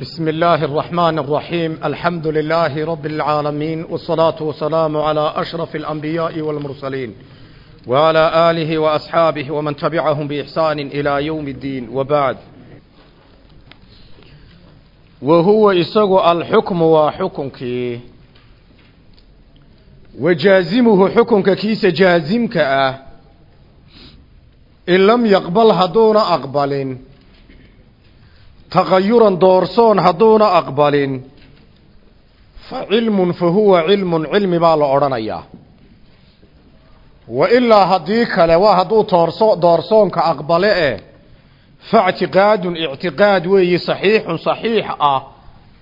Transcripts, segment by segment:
بسم الله الرحمن الرحيم الحمد لله رب العالمين والصلاة والسلام على أشرف الأنبياء والمرسلين وعلى آله وأصحابه ومن تبعهم بإحسان إلى يوم الدين وبعد وهو إساق الحكم وحكمك وجازمه حكمك كيس جازمك إن لم يقبل هدون أقبل tagayuran doorsoon hadduuna aqbalin fa cilmun fa huwa cilmun cilmi baa la odhanayaa wa ilaa haddii kale waa hadduu toorso doorsoonka aqbale eh fa ictiqaadun ictiqaad weeyi saxiixun saxiix ah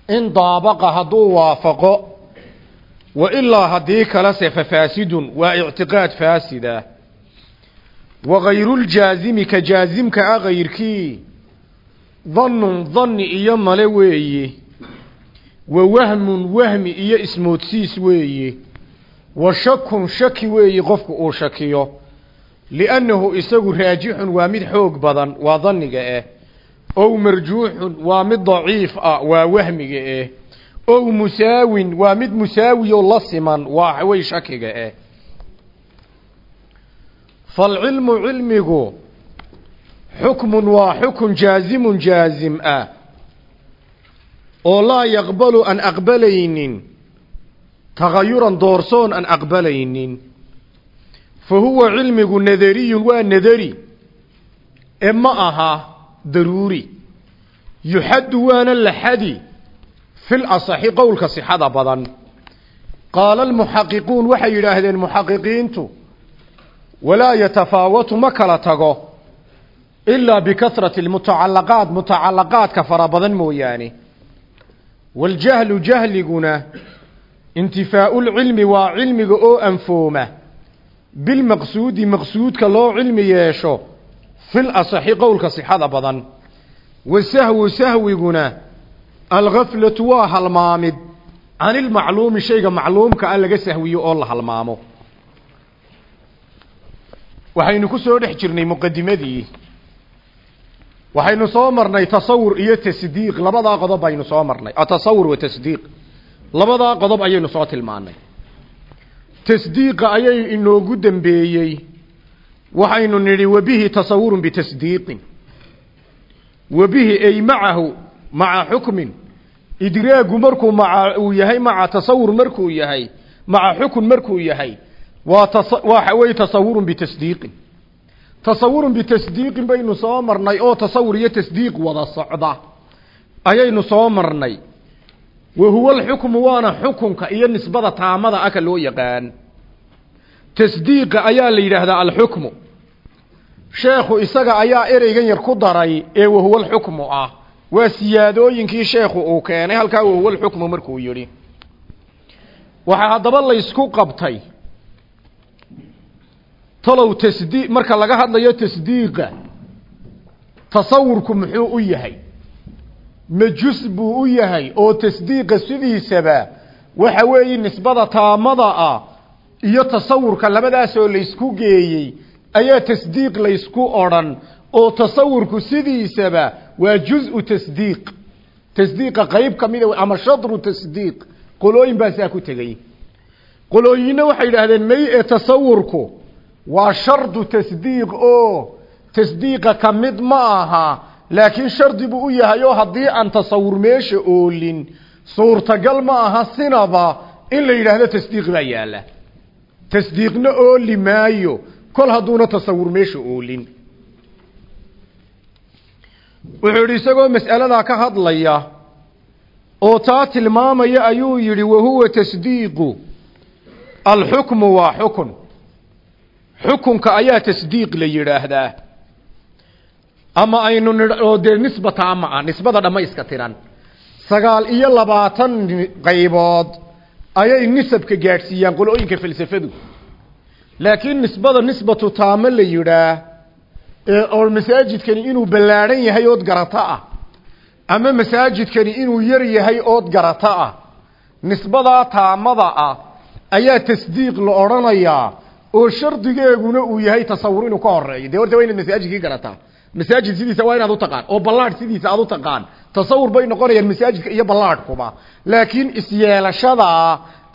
in daabaqa hadduu waafaqo wa ilaa haddii kalese fa waa ictiqaad faasida wa gayruuljaazimi ka jaazimka ah gayrkii dannun danni iyo male weeye wa wahmun wahmi iyo ismoodsiis weeye wa shakun shaki weeye qofku uu shakiyo. Liannahu isagu raajixun waa mid xoog badan waa danniga eh. Ow marjuuxun waa mid daciif ah waa wahmiga eh. Ow musaawin waa mid musaawiyo la siman waa way shakiga eh. Falcilmu cilmigu xukmun waa xukun jaazimun jaazim ah oo laa yaqbalu aan aqbalaynin tagayuran doorsoon aan aqbalaynin. Fa huwa cilmigu nadariyun waa nadari ee ma aha daruuri. Yuxaddu waana la xadi fil asaxi qowlka sixada badan. Qaala almuxaqiquun waxay yidhaahdeen muxaqiqiintu walaa yatafaawatu ma kala tago ilaa bikasrati lmutacalaqaat mutacalaqaadka fara badan mooyaane waljahlu jahliguna intifaau lcilmi waa cilmiga oo anfooma bilmaqsuudi maqsuudka loo cilmi yeesho fil asaxi qowlka sixada badan wasahwu sahwiguna algaflatu waa halmaamid can ilmacluumi shayga macluumka ah laga sahwiyo oo la halmaamo waxaynu ku soo dhex jirnay muqadimadii waxaynu soo marnay tasawur iyo tasdiiq. Labadaa qodob baynu soo marnay. Atasawur wa tasdiiq. Labadaa qodob ayaynu soo tilmaanay tasdiiqa ayay inoogu dambeeyey. Waxaynu nidhi wabihi tasawurun bitasdiiqin wabihi ay macahu maca xukmin. Idraagu markuu maca uu yahay maca tasawur markuu yahay maca xukun markuu yahay waa waxa weeye tasawurun bitasdiiqin tasawurun bitasdiiqin baynu soo marnay oo tasawur iyo tasdiiq wada socda. Ayaynu soo marnay. Wa huwa alxukmu waana xukunka iyo nisbada taamada aka loo yaqaan. Tasdiiqa ayaa la yidhaahdaa alxukmu sheekhu isaga ayaa ereygan yar ku daray ee wahuwa alxukmu ah. Waa siyaadooyinkii sheekhu uu keenay halkaa wahuwa alxukmu markuu yidhi. Waxaa haddaba laysku qabtay talow tasdii marka laga hadlayo tasdiiqa tasawurku muxuu u yahay? Majus buu u yahay? Oo tasdiiqa sidiisaba waxa weeye nisbada taamada ah iyo tasawurka labadaasoo laysku geeyey ayaa tasdiiq laysku odhan. Oo tasawurku sidiisaba waa juz-u tasdiiq. Tasdiiqa qayb ka mida ama shadru tasdiiq. Qolooyin baa saa ku tegey qolooyinna waxay yidhaahdeen may ee tasawurku waa shardu tasdiiq oo tasdiiqa ka mid ma aha. Laakiin shardi buu u yahay oo haddii aan tasawur meesha oolin suurtagal ma aha sinaba in la yidhaahdo tasdiiq baa yaalla. Tasdiiqna ooli maayo kol hadduuna tasawur meesha oolin. Wuxuu yidhi isagoo mas'aladaa ka hadlaya oo taa tilmaamaya ayuu yidhi wahuwa tasdiiqu. Alxukmu waa xukun xukunka ayaa tasdiiq la yidhaahdaa. Ama aynu oo dee nisbata ama ah nisbada dhammayska tiran. Sagaal iyo labaatan qaybood ayay nisabka gaadhsiiyaan qolooyinka falsafadu. Laakiin nisbada nisbatu taamo la yidhaah ee oo masaajidkani inuu ballaadhan yahay ood garato ah ama masaajidkani inuu yar yahay ood garato ah nisbadaa taamada ah ayaa tasdiiq la odhanayaa oo shardigeeguna uu yahay tasawur inuu ka horeeyo dee horta waa inaad masaajidkii garataa masaajid sidiisa waa inaad utaqaan oo ballaadh sidiisa aad utaqaan tasawur bay noqonayaan masaajidka iyo ballaadhkuba. Laakiin isyeelashada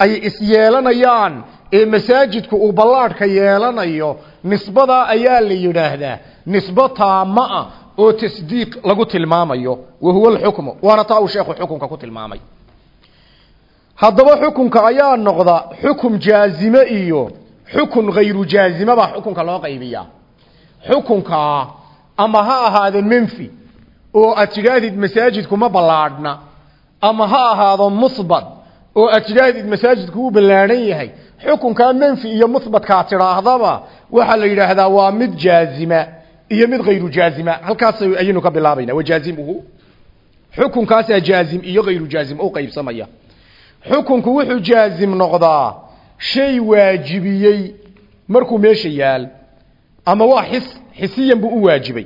ay isyeelanayaan ee masaajidku uu ballaadhka yeelanayo nisbadaa ayaa la yidhaahdaa nisbo taama ah oo tasdiiq lagu tilmaamayo. Wa huwa alxukmu waana taa uu sheekhu xukunka ku tilmaamay. Haddaba xukunka ayaa noqda xukum jaazime iyo xukun hayru jaazime baa xukunka loo qaybiyaa. Xukunkaa ama ha ahaado menfi oo aad tidhaahdid masaajidku ma ballaadhna. Ama ha ahaado musbat oo aad tidhaahdid masaajidku wuu ballaadhan yahay. Xukunkaa menfi iyo musbatkaa tidhaahdaba waxaa la yidhaahdaa waa mid jaazima iyo mid hayru jaazima. Halkaas ayaynu ka bilaabayna wajaazimuhu xukunkaasaa jaazim iyo hayru jaazim u qaybsamaya. Xukunku wuxuu jaazim noqdaa shay waajibiyey. Markuu meesha yaal ama waa xis xisiyan buu u waajibay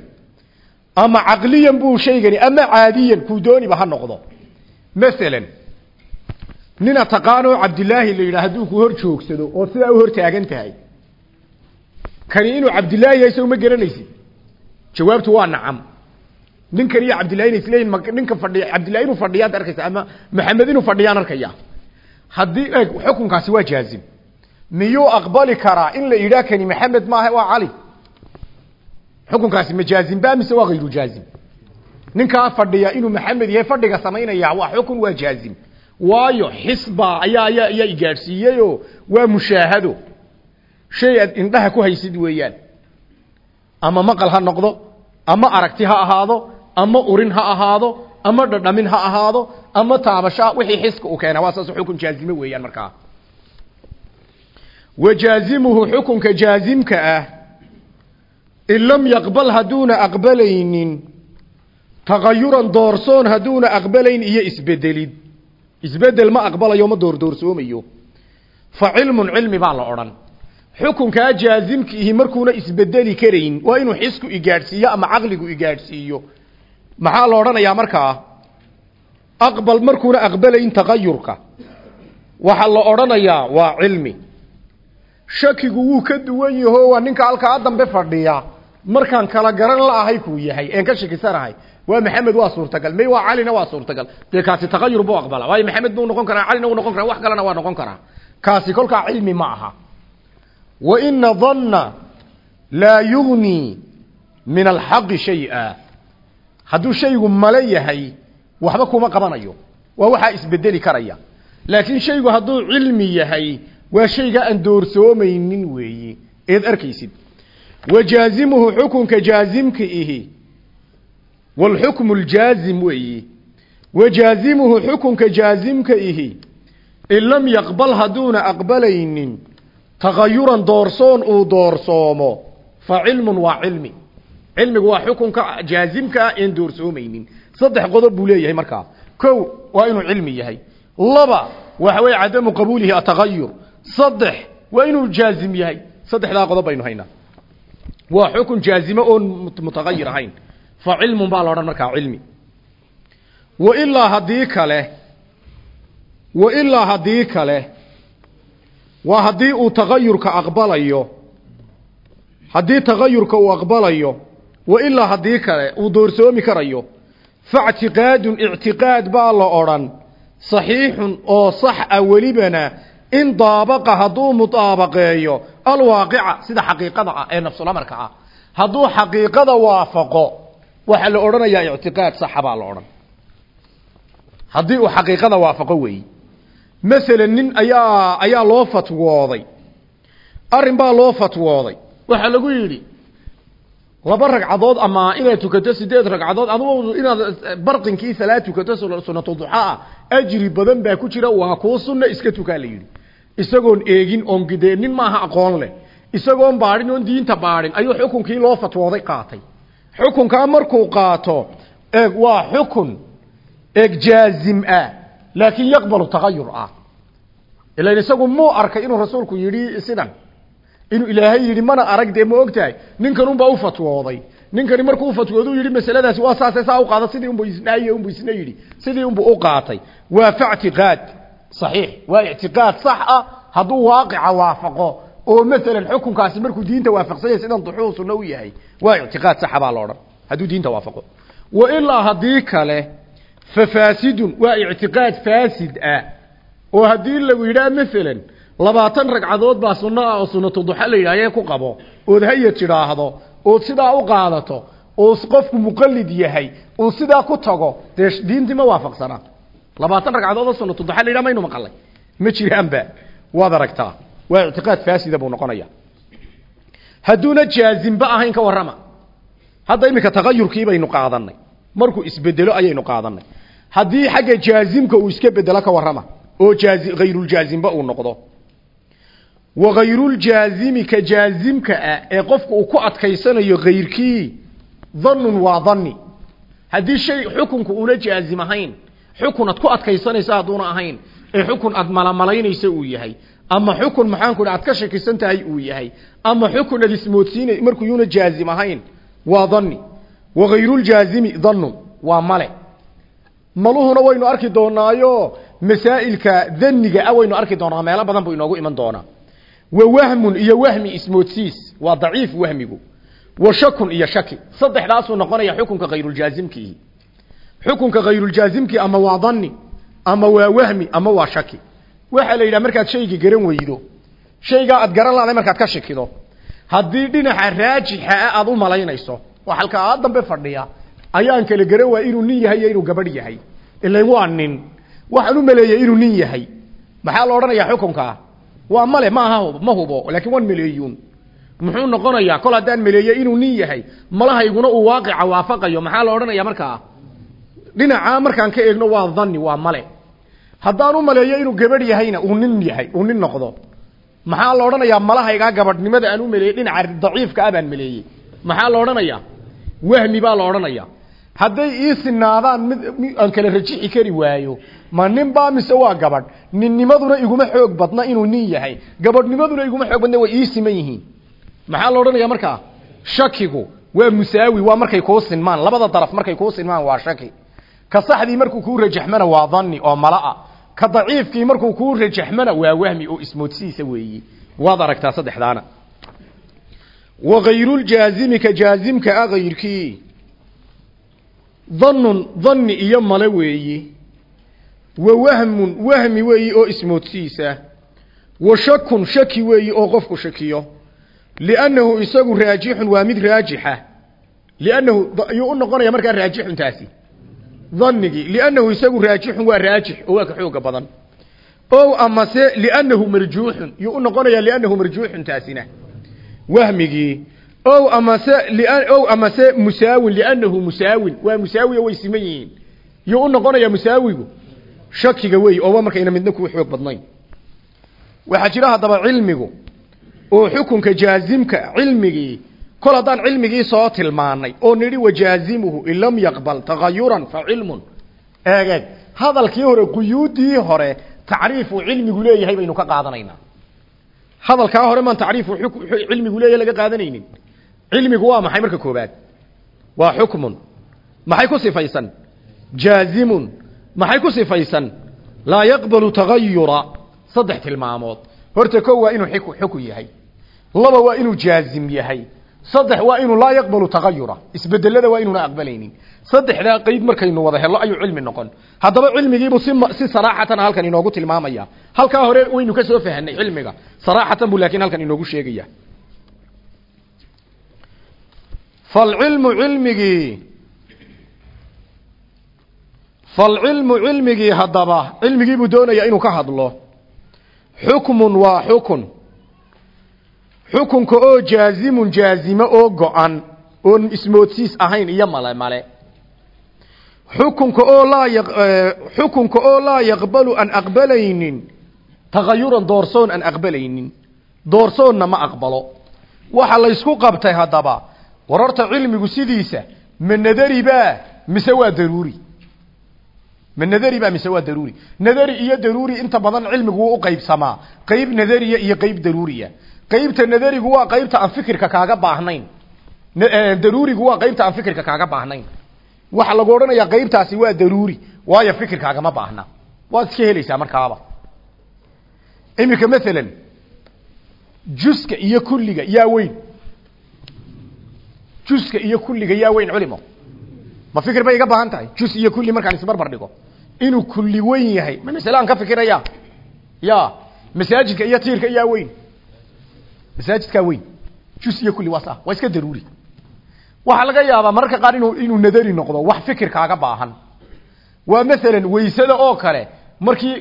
ama caqliyan buu shaygani ama caadiyan kuu dooniba ha noqdo. Masalan nina taqaanoo cabdilaahi la yidhaah hadduu ku hor joogsado oo sidaa u hor taagan tahay kani inuu cabdilaahi yahay sow ma garanaysid jawaabtu waa nacam. Ninkan iyo cabdillahi inay isleeyihin ninka fadhiya cabdillahi inuu fadhiyaad arkaysa ama maxamed inuu fadhiyaan arkaya haddii eeg xukunkaasi waa jaazim. Miyuu aqbali karaa in la yidhaah kani maxamed maaha waa cali? Xukunkaasi ma jaazim ba mise waa hayru jaazim? Ninkaa fadhiya inuu maxamed yahay fadhiga samaynaya waa xukun waa jaazim. Waayo xisba ayaa ayaa ayaa igaadhsiiyeyoo waa mushaahado. Shay aad indhaha ku haysid weeyaan. Ama maqal ha noqdo ama aragti ha ahaado ama urin ha ahaado ama dhadhamin ha ahaado ama taabasha wixii xiska u keena waa saas xukun jaazime weeyaan markaa. Wajaazimuhu xukunka jaazimka ah in lam yaqbal hadduuna aqbalaynin tagayuran doorsoon hadduuna aqbalayn iyo isbedelid. Isbedel ma aqbalayo ma doordoorsoomayo. Fa cilmun cilmi baa la odhan. Xukunkaa jaazimkiihi markuuna isbedeli karayn waa inuu xisku igaadhsiiyo ama caqligu igaadhsiiyo maxaa la odhanayaa markaa aqbal markuuna aqbalayn tagayurka waxaa la odhanayaa waa cilmi. Shakigu wuu ka duwan yaho waa ninka halkaa dambe fadhiya. Markaan kala garan la'ahay kuu yahay. Ka shakisanahay waa maxamed waa suurtagal. May waa calina waa suurtagal. Dee kaasi tagayur buu aqbala waayo maxamed buu noqon karaa calina wuu noqon karaa wax kalena waa noqon karaa. Kaasi kolkaa cilmi ma aha. Wa ina danna laa yugnii min alxaqi shay-a hadduu shaygu male yahay waxba kuma qabanayo. Waa waxaa isbedeli karaya. Laakiin shaygu hadduu cilmi yahay waa shayga aan doorsoomaynin weeye eed arkaysid. Wajaazimuhu xukunka jaazimka ihi. Walxukmu ljaazim weeye wajaazimuhu xukunka jaazimka ihi. In lam yaqbal hadduuna aqbalaynin tagayuran doorsoon uu doorsoomo. Fa cilmun waa cilmi. Cilmigu waa xukunka jaazimka ah een doorsoomaynin saddex qodob buu leeyahay markaa. Kow waa inuu cilmi yahay. Laba waxa weeye cadamu qabuulihi atagayur saddex waa inuu jaazim yahay. Saddexdaa qodob baynu haynaa. Waa xukun jaazimo oon mutagayir ahayn. Fa cilmun baa la odhan markaa cilmi. Wa ilaa haddii kale wa ilaa haddii kale waa haddii uu tagayurka aqbalayo haddii tagayurka uu aqbalayo wa ilaa haddii kale uu doorsoomi karayo factiqaadun ictiqaad baa la odhan. Saxiixun oo sax a welibana in daabaqa hadduu mudaabaqeeyo alwaaqica sida xaqiiqada ah ee nafsulamarka ah. Hadduu xaqiiqada waafaqo waxaa la odhanayaa ictiqaad saxa baa la odhan. Haddii uu xaqiiqada waafaqo weeyi. Masalan nin ayaa ayaa loo fatwooday. Arrin baa loo fatwooday. Waxaa lagu yidhi laba ragcadood ama inaad tukato sideed ragcadood adugu inaad barqinkii salaad tukato sunatu duxaa ajri badan baa ku jira waa kuu sunna iska tukaa la yidhi. Isagoon eegin oon gidee nin maaha aqoon leh. Isagoon baadhin oon diinta baadhin ayuu xukunkii loo fatwooday qaatay. Xukunkaa markuu qaato eeg waa xukun eeg jaazim ah laakiin yaqbalu tagayur ah ilan isagu muu arkay inuu rasuulku yidhi sidan inuu ilaahay yidhi mana arag dee ma ogtahay? Ninkan unbaa u fatwooday. Ninkani markuu ufatwoodu yidhi masaladaasi waa saase saa u qaada sidii unbu isnaaye unbu isna yidhi. Sidii unbu u qaatay. Waa factiqaad saxiix waa ictiqaad sax ah. Hadduu waaqica waafaqo oo maalan xukunkaasi markuu diinta waafaqsanya sidan duxuu u yahay waa ictiqaad saxa baa la odhan. Hadduu diinta waafaqo. Wa ilaa haddii kale fafaasidun waa ictiqaad faasid ah. Oo haddii lagu yidhaha maalan labaatan ragcadood baa sunno ah oo sunnatu duxa la yidhaahye ku qabo. Ood haya tidhaahdo ood sidaa u qaadato oo qofku muqallid yahay uu sidaa ku tago dee diintii ma waafaqsana labaatan ragcadood oo sunnatu duxa la yidhaha maynu maqalay. Ma jiraanba. Waad aragtaa. Waa ictiqaad faasida buu noqonaya hadduuna jaazimba ahayn ka warrama. Hadda iminka tagayurkii baynu qaadanay markuu isbedelo ayaynu qaadanay haddii xagga jaazimka uu iska bedelo ka warrama oo jaazi hayruuljaazimba uu noqdo ka jaazimka ah ee qofku uu ku adkaysanayo hayrkii dhanun waa dhanni haddii shay xukunku una jaazim ahayn xukun ad ku adkaysanaysa hadduuna ahayn ee xukun aad malamalaynaysa uu yahay ama xukun maxaanku aad ka shakisan tahay uu yahay ama xukun aad ismoodsiina markuu yuuna jaazim ahayn waa dhanni wa hayruuljaazimi dhannun waa male. Maluhuna waynu arki doonaayo masaa'ilka dhanniga ah waynu arki doonaa meelo badan buu inoogu iman doonaa wa wahmun iyo wahmi ismoodsiis. Waa daciif wahmigu. Wa shakun iyo shaki. Saddexdaasuu noqonaya xukunka hayruuljaazimkiihi xukunka hayruuljaazimkii ama waa dhanni ama waa wahmi ama waa shaki. Waxaa la yidhaha markaad shaygii garan weydo shaygaa aad garan laday markaad ka shakido haddii dhinaca raajixa ah aad u malaynayso waa halkaa dambe fadhiya ayaan kala garan waaya inuu nin yahay iyo inuu gabadh yahay. Ilan waa nin. Waxaan u maleeyey waa male ma aha ma hubo laakiin waan maleeyuun muxuu noqonayaa kol haddaan maleeyey inuu nin yahay malahayguna uu waaqica waafaqayo maxaa la odhanaya markaa? Dhinacaa markaan ka eegno waa dhanni waa male haddaan u maleeyo inuu gabadh yahayna uu nin yahay uu nin noqdo maxaa la odhanayaa malahaygaa gabadhnimada aan u maleeyey dhinaca daciifka ah baan maleeyey maxaa la odhanayaa? Wahmi baa la odhanaya hadday ii sinaadaan mid aan kala rajixi kari waayo ma nin baa mise waa gabadh? Ninnimaduna iguma xoog badna inuu nin yahay. Gabadhnimaduna iguma xoog badna way ii siman yihiin. Maxaa la odhanaya markaa shakigu. Waa musaawi waa markay kuu sinmaan. Labada daraf markay kuu sinmaan waa shaki. Ka saxdii markuu kuu rajaxmana waa dhanni oo malaa. Ka daciifkii markuu kuu rajaxmana waa wahmi oo ismoodsiisa weeyi. Waad aragtaa saddexdaana. Wa hayruuljaazimi ka jaazimka ah hayrkii dhannun dhanni iyo male weeyi wa wahmun wahmi weeyi oo ismoodsiisa. Wa shakun shaki weeyi oo qofku shakiyo. Liannahu isagu raajixun waa mid raajixa. Liannahu ayuu u noqonaya markaa raajixun taasi dhanigii liannahu isagu raajixun waa raajix oo waa ka xooga badan. O amase liannahu marjuuxun yuu u noqonaya liannahu marjuuxun taasina wahmigii o amase o amase musaawin liannahu musaawin waa musaawi way siman yihiin. Yuu u noqonaya musaawigu shakiga wey ooba markayna midna kuu xoog badnayn. Waxaa jira haddaba cilmigu oo xukunka jaazimka cilmigii kol haddaan cilmigii soo tilmaanay oo nidhi wajaazimuhu in yaqbal tagayuran fa cilmun. Eegeeg hadalkii hore quyuuddii hore tacriifuu cilmigu leeyahay baynu ka qaadanaynaa. Hadalkaa hore maan tacriifu cilmigu leeyahay laga qaadanaynin? Cilmigu waa maxay marka koobaad waa xukmun. Maxay ku sifaysan? Jaazimun maxay ku sifaysan? Laa yaqbalu tagayura saddex tilmaamood. Horta ko waa inuu xukun yahay. Laba waa inuu jaazim yahay. Saddex waa inuu laa yaqbalu tagayura isbedelada waa inuuna aqbalaynin. Saddexdaa qeyd markaynu wada helo ayuu cilmi noqon. Haddaba cilmigiibuu si si saraaxatan halkan inoogu tilmaamaya. Halkaa hore waynu ka soo fahanay cilmiga. Saraaxatan buu laakiin halkan inoogu sheegaya. Falcilmu cilmigii falcilmu cilmigii haddaba cilmigii buu doonayaa inuu ka hadlo xukmun waa xukun xukunka oo jaazimun jaazimo oo go-an oon ismoodsiis ahayn iyo male male xukunka oo laa xukunka oo laa yaqbalu aan aqbalaynin tagayuran doorsoon aan aqbalaynin doorsoonna ma aqbalo waxa laysku qabtay haddaba wararta cilmigu sidiisa ma nadari baa mise waa daruuri ma nadari baa mise waa daruuri nadari iyo daruuri inta badan cilmigu wuu u qaybsamaa qeyb nadariya iyo qeyb daruuriya qaybta nadarigu waa qaybta aan fikirka kaaga baahnayn daruurigu waa qaybta aan fikirka kaaga baahnayn waxa lagu odhanayaa qaybtaasi waa daruuri waayo fikirkaagama baahna waad iska helaysaa markaaba iminka maalan juska iyo kulliga yaa weyn juska iyo kulliga yaa weyn culimo ma fikir bay iga baahan tahay jus iyo kulli markaan isbarbar inuu kulli weyn yahay. Ma masale ka fikiraya? Ya masaajidka iyo tiirka iyaa weyn. Masaajidkaa weyn. Jus iyo kulli waa saa waa iska daruuri. Waxaa laga yaabaa mararka qaar inuu inuu nadari noqdo wax fikir kaaga baahan. Waa masalan weysada oo kale markii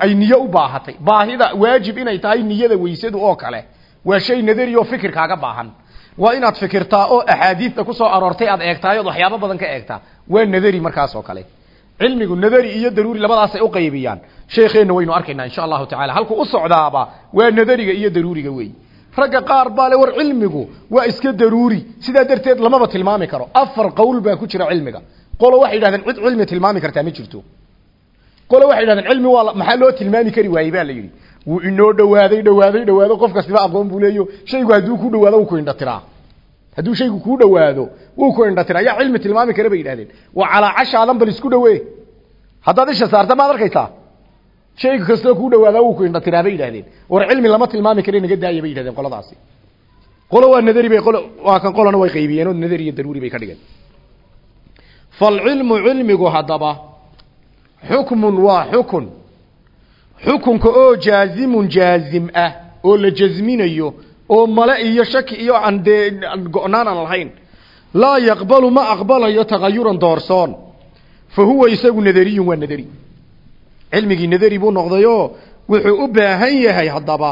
ay niyo u baahatay. Baahida waajib inay tahay niyada weysadu oo kale. Waa shay nadari oo fikir kaaga baahan. Waa inaad fikirtaa oo axaadiista ku soo aroortay aad eegtaay ood waxyaabo badan ka eegtaa. Waa nadari markaas oo kale cilmigu nadari iyo daruuri labadaasay u qaybiyaan. Sheekheenna waynu arkaynaa insha allahu tacala halku u socdaaba waa nadariga iyo daruuriga wey ragga qaar baa le war cilmigu waa iska daruuri. Sidaa darteed lamaba tilmaami karo. Afar qowl baa ku jira cilmiga. Qolo waxay yidhahdeen cid cilmi tilmaami kartaa ma jirto. Qolo waxay yidhahdeen cilmi waa maxaa loo tilmaami kari waayey? baa la yidhi. Wuu inoo dhawaaday dhawaaday dhawaado qof kastiba aqoon buu leeyo. Shaygu hadduu ku dhawaado wuu ku indhatiraa hadduu shaygu kuu dhawaado wuu ku indhatiraa yaa cilmi tilmaami kara bay yidhahdeen waa calaa cashaadan bal isku dhawe haddaad isha saarta maad arkaysaa? Shayga kastoo kuu dhawaadaa wuu ku indhatiraa bay yidhahdeen war cilmi lama tilmaami kara naga daaya bay yidhahdeen qoladaasi. Qolo waa nadari bay qolo waa kan qolana way qaybiyeen oo nadari iyo daruuri bay ka dhigeen. Falcilmu cilmigu haddaba xukmun waa xukun. Xukunka oo jaazimun jaazim ah oo la jasminayo oo male iyo shaki iyo aan dee go-naan aan lahayn laa yaqbalu ma aqbalayo tagayuran doorsoon. Fa huwa isagu nadariyun waa nadari cilmigii nadari buu noqdayoo wuxuu u baahan yahay haddaba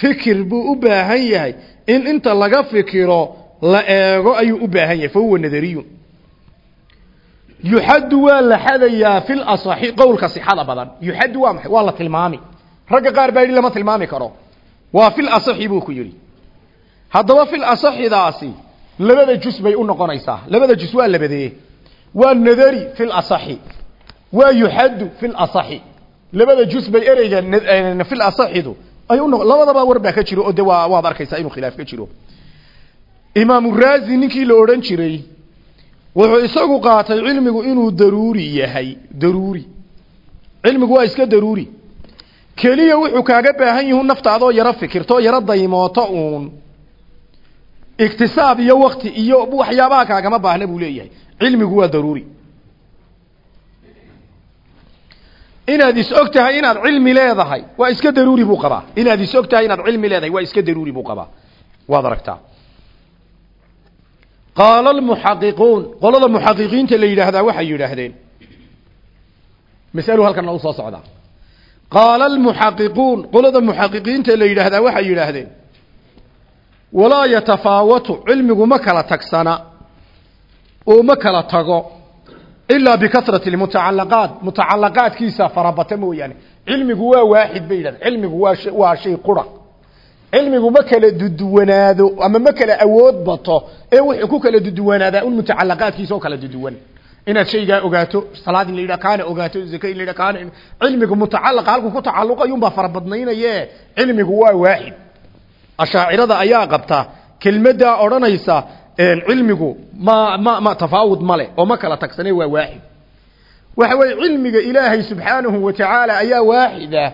fikir buu u baahan yahay. In inta laga fikiro la eego ayuu u baahan yahay fa huwa nadariyun yuxaddu waa la xadayaa fil asaxi qowlka sixada badan. Yuxaddu waa maxay? Waa la tilmaami. Ragga qaar baa yidhi lama tilmaami karo. Waa fil asaxi buu ku yidhi haddaba fil asaxidaasi labada jus bay u noqonaysaa. Labada jus waa labadee waa nadari fil asaxi waa yuxaddu fil asaxi labada jus bay ereyga fil asaxidu ay u noq labadaba war baa ka jiro oo de waa waad arkaysaa inuu khilaaf ka jiro. Imaamu raazi ninkii la odhan jiray wuxuu isagu qaatay cilmigu inuu daruuri yahay. Daruuri. Cilmigu waa iska daruuri. Keliya wuxuu kaaga baahan yihu naftaadoo yaro fikirto yaro daymooto uun iktisaab iyo wakti iyo waxyaabaha kaagama baahna buu leeyahay cilmigu waa daruuri inaad is og tahay inaad cilmi leedahay waa iska daruuri buu qabaa inaad is inaad cilmi leedahay waa iska daruuri buu qabaa waad aragtaa qaala almuxaqiquun qolada muxaqiqiinta la yidhaahdaa waxay yidhaahdeen masalu halkan u soo socdaa qaala almuxaqiquun qolada muxaqiqiinta la yidhaahdaa waxay yidhaahdeen walaa yatafaawatu cilmigu ma kala tagsana oo ma kala tago ilaa bikasrati lmutacalaqaat mutacalaqaadkiisa farabata mooyaane. Cilmigu waa waaxid bay yidhahdeen. Cilmigu waa waa shay qura. Cilmigu ma kala duduwanaado ama ma kala awood bato ee wuxuu ku kala duduwanaadaa un mutacalaqaadkiisa oo kala duduwan. Inaad shaygaa ogaato salaad in la yidhaha kaana ogaato zaka in la yidhaha kaana cilmigu mutacalaqa halkuu ku tacalluqayuunbaa farabadnaynaye cilmigu waa waaxid ashaacirada ayaa qabta kelmaddaa odhanaysa cilmigu ma ma ma tafaawud male oo ma kala tagsane waa waaxid waxa weeye cilmiga ilaahay subxaanahu wa tacaala ayaa waaxida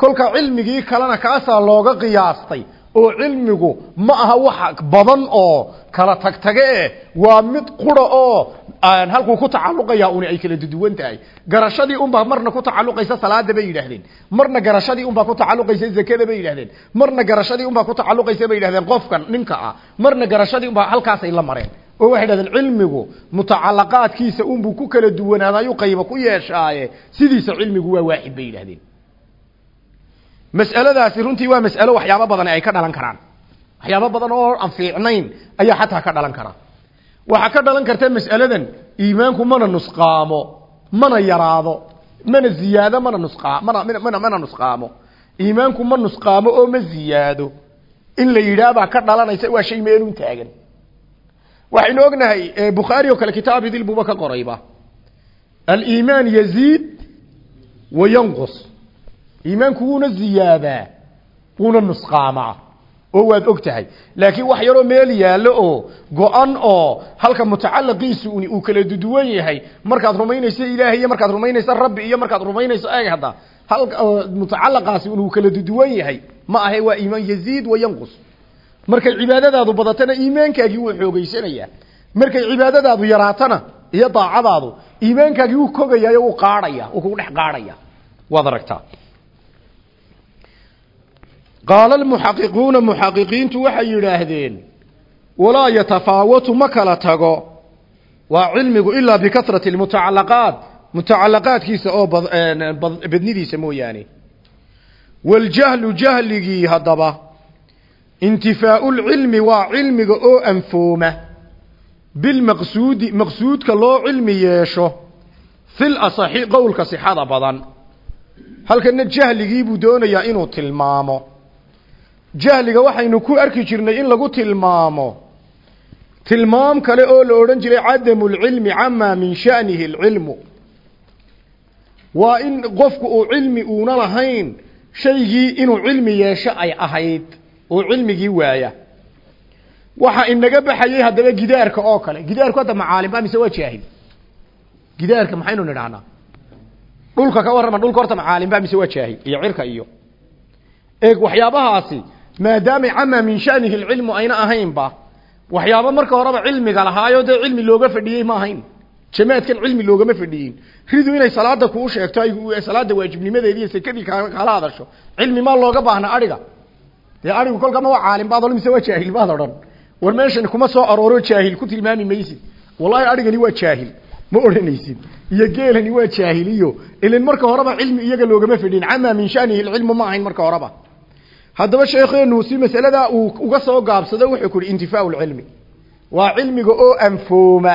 kolka cilmigii kalena kaasaa looga qiyaastay oo cilmigu ma aha wax badan oo kala tagtage waa mid qura oo halkuu ku tacalluqaya uni ay kala duduwan tahay. Garashadii unbaa marna ku tacalluqaysa salaada bay yidhahdeen marna garashadii unbaa ku tacalluqaysa zakada bay yidhahdeen marna garashadii unbaa ku tacalluqaysa bay yidhahdeen qofkan ninka ah. Marna garashadii unbaa halkaasay la mareen. Oo waxay yidhahdeen cilmigu mutacalaqaadkiisa unbuu ku kala duwanaadayu qayba ku yeeshaaye. Sidiisa cilmigu waa waaxid bay yidhahdeen mas'aladaasi runtii waa mas'alo waxyaabo badan ay ka dhalan karaan. Waxyaabo badan oo aan fiicnayn ayaa xataa ka dhalan kara waxaa ka dhalan karta mas'aladan iimaanku mana nusqaamo mana yaraado mana ziyaado mana nusqaa mana mana mana nusqaamo. Iimaanku ma nusqaamo oo ma ziyaado. In la yidhaahbaa ka dhalanaysa waa shay meelun taagan. Waxaynu ognahay bukhaari oo kale kitaab idil buuba ka qorayba aliimaan yaziid wa yanqus. Iimaanku wuuna ziyaadaa wuuna nusqaamaa oo waad og tahay. Laakiin wax yaroo meel yaallo oo go-an oo halka mutacalaqiisu uni uu kala duduwan yahay markaad rumaynayso ilaahay iyo markaad rumaynayso rabbi iyo markaad rumaynayso eeg hadda hal mutacalaqaasi uu kala duduwan yahay ma ahe waa iimaan yaziid wa yanqus. Markay cibaadadaadu badatana iimaankaagii wuu xoogeysanayaa markay cibaadadaadu yaraatana iyo daacadaadu iimaankaagii wuu kogayayo wuu qaadhaya wuu kugu dhex qaadhaya waad aragtaa qaala almuxaqiquuna muxaqiqiintu waxay yidhaahdeen walaa yatafaawatu ma kala tago waa cilmigu ilaa bikasrati lmutacalaqaat mutacalaqaadkiisa oo badnidiisa mooyaane waljahlu jahligii haddaba intifaau lcilmi waa cilmiga oo anfooma bilmaqsuudi maqsuudka loo cilmi yeesho fil asaxi qowlka sixada badan halkana jahligii buu doonayaa inuu tilmaamo jahliga waxaynu ku arki jirnay in lagu tilmaamo. Tilmaam kale oo la odhan jiray cadamu lcilmi camaa min sha'nihi alcilmu. Waa in qofku uu cilmi uuna lahayn shaygii inuu cilmi yeesho ay ahayd oo cilmigii waaya waxa inaga baxayay haddaba gidaarka oo kale. Gidaarku hadda macaalimba mise waa jaahil? Gidaarka maxaynu nidhahnaa dhulka ka warrama dhulka horta macaalimba mise waa jaahil? Iyo cirka iyo. Eeg waxyaabahaasi maadaamay camaa min shanihi lcilmu ayna ahaynba waxyaaba marka horeba cilmiga lahaayo dee cilmi looga fadhiyey ma ahayn. Jamaadkan cilmi loogama fadhiyin. Ridu inay salaada kuu sheegto ay salaada waajibnimadeedi iyo sekadii kala hadasho cilmi maa looga baahna adhiga dee adhigu kolkama waa caalim baad mise waa jaahil baad odhan. War meeshan kuma soo arooro jaahil ku tilmaami maysid. Wallahi adhigani waa jaahil ma odhanaysid. Iyo geelani waa jaahiliyo. Ilin marka horeba cilmi iyaga loogama fadhiyin. Camaa min shanihi lcilmu ma ahayn marka horeba haddaba sheekheenu si masaladaa uu uga soo gaabsado wuxuu ku yihi intifaau lcilmi waa cilmiga oo anfooma.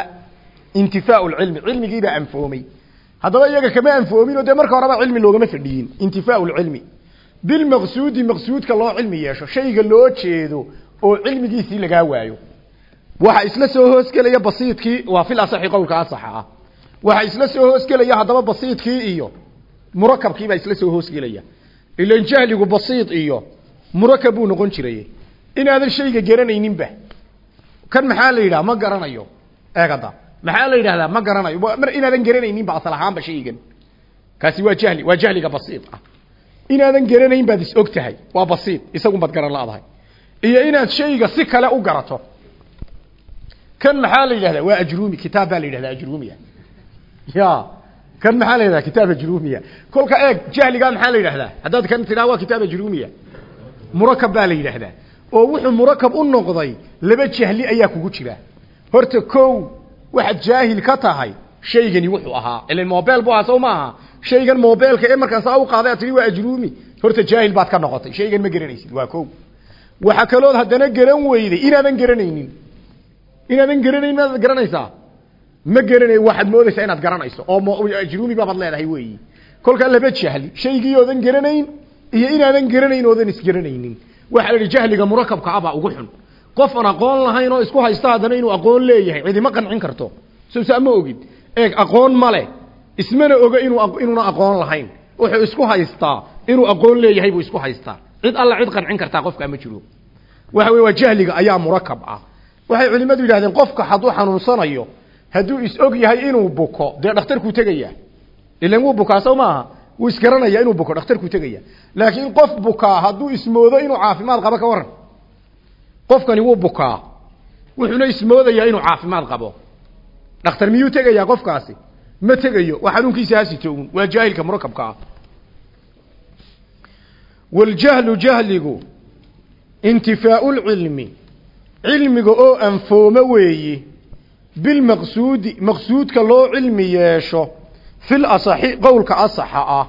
Intifaau lcilmi cilmigiibaa anfoomay. Haddaba iyaga kama anfoomin oo dee marka horeba cilmi loogama fadhiyin. Intifaau lcilmi bilmaqsuudi maqsuudka loo cilmi yeesho. Shayga loo jeedo oo cilmigiisii lagaa waayo. Waxa isla soo hoosgelaya basiidkii waa fil asaxi qowlka asaxa ah. Waxa isla soo hoosgelaya haddaba basiidkii iyo murakabkiibaa isla soo hoosgelaya ilan jahligu basiid iyo murakab buu noqon jiray. Inaadan shayga garanayninba. Kan maxaa la yidhaha ma garanayo. Eegada maxaa la yidhahdaa? Ma garanayo. Mar inaadan garanayninba asal ahaanba shaygan. Kaasi waa jahli waa jahliga basiid ah. Inaadan garanayn baad is og tahay. Waa basiid. Isagun baad garan la-dahay. Iyo inaad shayga si kale u garato. Kan maxaa la yidhahdaa? Waa ajrumi. Kitaab baa la yidhahdaa ajrumiya. Ya. Kan maxaa la yidhahdaa? Kitaab ajrumiya. Kolka eeg jahligaa maxaa la yidhahdaa? Haddaad kan tidhaha waa kitaab ajrumiya murakab baa la yidhaahdaa. Oo wuxuu murakab u noqday laba jahli ayaa kugu jira. Horta kow waxaad jaahil ka tahay shaygani wuxuu ahaa. Ilan mobel bu ahaa soo maaha shaygan mobeelka ee markaasaa u qaaday ad tihi waa ajrumi. Horta jaahil baad ka noqotay. Shaygan ma garanaysid waa kow. Waxa kalood haddana garan weyday inaadan garanaynin. Inaadan garanayn maad garanaysaa? Ma garanay waxaad moodaysaa inaad garanayso. Oo ajrumi baabaad leedahay weeyi. Kolkaa laba jahli shaygii oodan garanayn iyo inaadan garanayn oodan isgaranaynin. Waxaa la jahliga murakabka ah baa ugu xun. Qof aan aqoon lahayn oo isku haysta haddana inuu aqoon leeyahay cidima qancin karto. Soo saa ma ogid. Eeg aqoon male ismana oga inuu inuuna aqoon lahayn. Wuxuu isku haystaa. Inuu aqoon leeyahay buu isku haystaa. Cid alla cid qancin kartaa qofkaa ma jiro. Waxa wey waa jahliga ayaa murakab ah. Waxay culimmadu yidhahdeen qofka hadduu xanuunsanayo hadduu is og yahay inuu buko dee dhakhtarkuu tegaya ilan wuu bukaa sow maaha wuu isgaranaya inuu buko dhakhtarkuu tegaya. Laakiin qof bukaa hadduu ismoodo inuu caafimaad qabo ka waran qofkani wuu bukaa. Wuxuuna ismoodayaa inuu caafimaad qabo. Dhakhtar miyuu tegayaa qofkaasi? Ma tegayo. Waa xanuunkiisa hasito un waa jaahilka murakabka ah. Waljahlu jahligu intifaau lcilmi cilmiga oo anfooma weeyi. Bilmaqsuudi maqsuudka loo cilmi yeesho fil asaxi qowlka asaxa ah.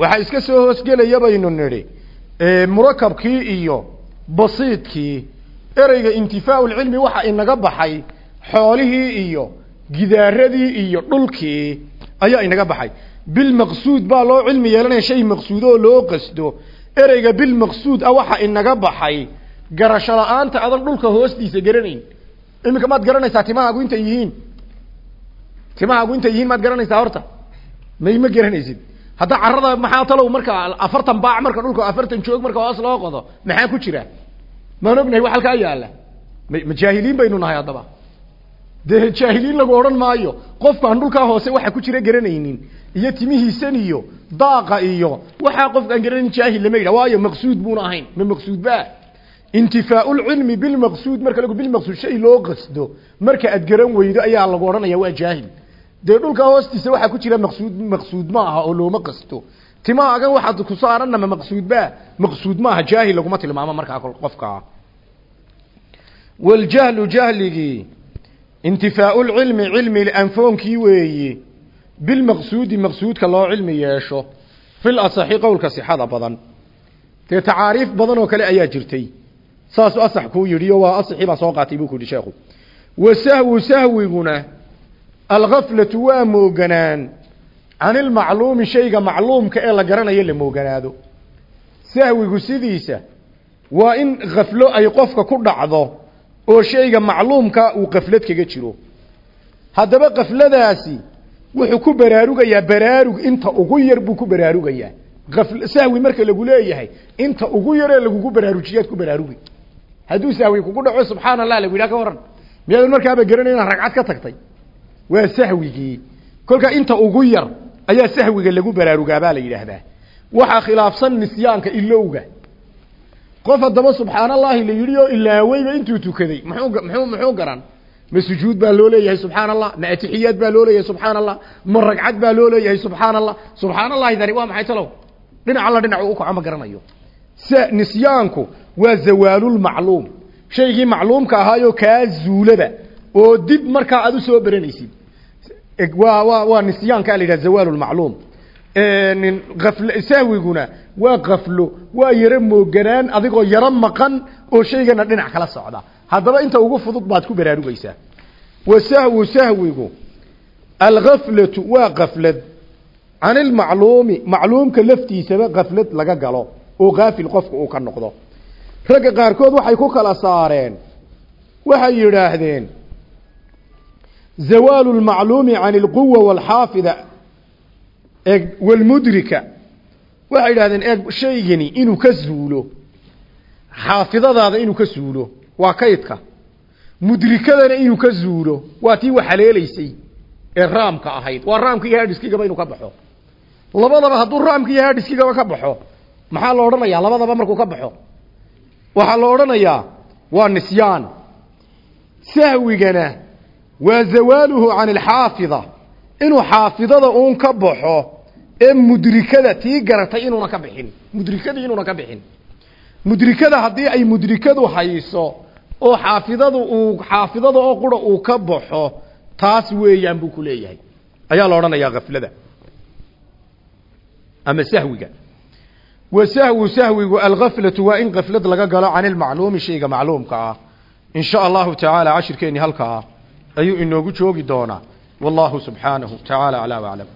Waxaa iska soo hoosgelaya baynu nidhi murakabkii iyo basiidkii ereyga intifaau lcilmi waxa inaga baxay xoolihii iyo gidaaradii iyo dhulkii ayaa inaga baxay. Bilmaqsuud baa loo cilmi yeelanaya shay maqsuud oo loo qasdo. Ereyga bilmaqsuud ah waxa inaga baxay garasho la'aanta adan dhulka hoostiisa garanayn. Iminka maad garanaysaa timahaagu intay yihiin? Timahaagu intay yihiin maad garanaysaa horta may ma garanaysid? Hadda carada maxaa talow marka afartan baac marka dhulka afartan joog marka hoos loo qodo maxaa ku jira? Maan ognahay wax halkaa yaalla ma jaahiliin baynu nahay haddaba. Dee jaahiliin lagu odhan maayo qofkaan dhulkaa hoose waxa ku jira garanaynin iyo timihiisan iyo daaqa iyo waxaa qofkaan garanayn jaahil lama yidhah waayo maqsuud buuna ahayn. Ma maqsuud ba intifaau lcilmi bilmaqsuud marka lagu bilmaqsuud shay loo qasdo marka aad garan weydo ayaa lagu odhanaya waa jaahil dee dhulka hoostiisa waxaa ku jira maqsuud maqsuud ma aha oo looma qasto. Timaagan waxaad ku saaranama maqsuudba maqsuud ma aha jaahil laguma tilmaamo markaa qofkaa waljahlu jahligii intifaau lcilmi cilmi anfoonkii weeye bilmaqsuudi maqsuudka loo cilmi yeesho. Fil asaxi qowlka sixada badan. Dee tacaariif badan oo kale ayaa jirtay. Saasuu asax kuu yidhi oo waa asaxii baa soo qaatay buu ku yidhi wa sahwu sahwiguna algaflatu waa mooganaan can ilmacluumi shayga macluumka ee la garanayo la mooganaado. Sahwigu sidiisa waa in kaflo ay qofka ku dhacdo oo shayga macluumka uu kaflad kaga jiro. Haddaba kafladaasi wuxuu ku baraarugayaa baraarug inta ugu yar buu ku baraarugayaa. Sahwi marka lagu leeyahay inta ugu yaree lagugu baraarujiyaad ku baraarugi hadduu sahwi kugu dhaco subxaana allah lagu yidhaha ka waran miyaadan markaaba garanay inaad ragcad ka tagtay waa sahwigii kolkaa inta ugu yar ayaa sahwiga lagu baraarugaabaa la yidhaahdaa. Waxaa khilaafsan nisyaanka ilowga. Qof haddaba subxaan allahi la yidhi oo ilaaweyba intuu tukaday. Muxuu muxuu muxuu garan? Ma sujuud baa loo leeyahay subxaan allah ma atixiyaad baa loo leeyahay subxaan allah ma ragcad baa loo leeyahay subxaan allah subxaan allahi dani waa maxay talow? Dhinac alla dhinac uu kaco ma garanayo. Nisyaanku waa zawaalulmacluum shaygii macluumka ahaayoo kaa zuulaba oo dib markaa aad u soo beranaysid waa nisyaanka la yidhaha zawaalulmacluum afl sahwiguna waa kaflo waa yaro mooganaan adigoo yaro maqan oo shaygana dhinac kala socda. Haddaba inta ugu fudud baad ku baraarugaysaa wa sahwu sahwigu. Algaflatu waa kaflad can ilmacluumi macluumka laftiisaba kaflad laga galo oo kaafil qofka uu ka noqdo. Ragga qaarkood waxay ku kala saareen waxay yidhaahdeen lmacluumi can ilquwa waalxaafida eeg walmudrika waxay yidhahdeen shaygani inuu ka zuulo xaafidadaada inuu ka zuulo waa kaydka mudrikadana inuu ka zuulo waa tii wax haleelaysay ee raamka ahayd waa raamka iyo hadhiskigaba inuu ka baxo labadaba hadduu raamka iyo hadhiskigaba ka baxo maxaa la odhanayaa labadaba markuu ka waa zawaaluhu can alxaafida. Inuu xaafidada uun ka baxo ee mudrikada tii garatay inuuna ka bixin. Mudrikadii inuuna ka bixin. Mudrikada haddii ay mudrikadu hayso oo xaafidadu uu xaafidada oo qura uu ka baxo taas weeyaan buu ku leeyahay. Ayaa la odhanayaa kaflada ama sahwiga. Wa sahwu sahwigu algaflatu waa in kaflad laga galo can ilmacluumi shayga macluumka ah. In sha allahu tacaala cashirkeeni halkaa ayuu inoogu joogi doonaa والله سبحانه تعالى على وعلم